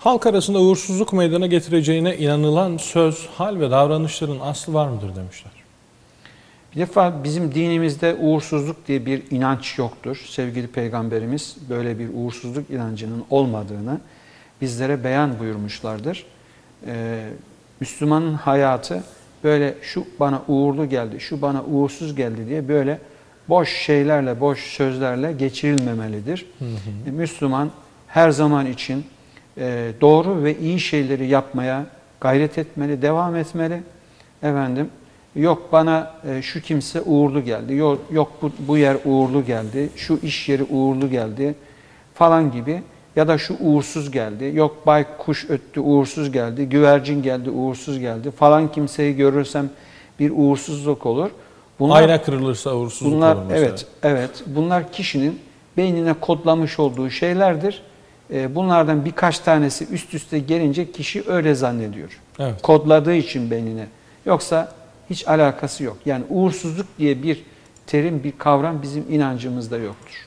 Halk arasında uğursuzluk meydana getireceğine inanılan söz, hal ve davranışların aslı var mıdır demişler. Bir defa bizim dinimizde uğursuzluk diye bir inanç yoktur. Sevgili Peygamberimiz böyle bir uğursuzluk inancının olmadığını bizlere beyan buyurmuşlardır. Ee, Müslümanın hayatı böyle şu bana uğurlu geldi, şu bana uğursuz geldi diye böyle boş şeylerle, boş sözlerle geçirilmemelidir. Hı hı. Müslüman her zaman için doğru ve iyi şeyleri yapmaya gayret etmeli, devam etmeli. Efendim, yok bana e, şu kimse uğurlu geldi, yok, yok bu, bu yer uğurlu geldi, şu iş yeri uğurlu geldi falan gibi ya da şu uğursuz geldi, yok bay kuş öttü uğursuz geldi, güvercin geldi uğursuz geldi falan kimseyi görürsem bir uğursuzluk olur. Bunlar, Ayna kırılırsa uğursuzluk bunlar, olur mesela. Evet, evet. Bunlar kişinin beynine kodlamış olduğu şeylerdir. Ee, bunlardan birkaç tanesi üst üste gelince kişi öyle zannediyor. Evet. Kodladığı için beynine. Yoksa hiç alakası yok. Yani uğursuzluk diye bir terim, bir kavram bizim inancımızda yoktur.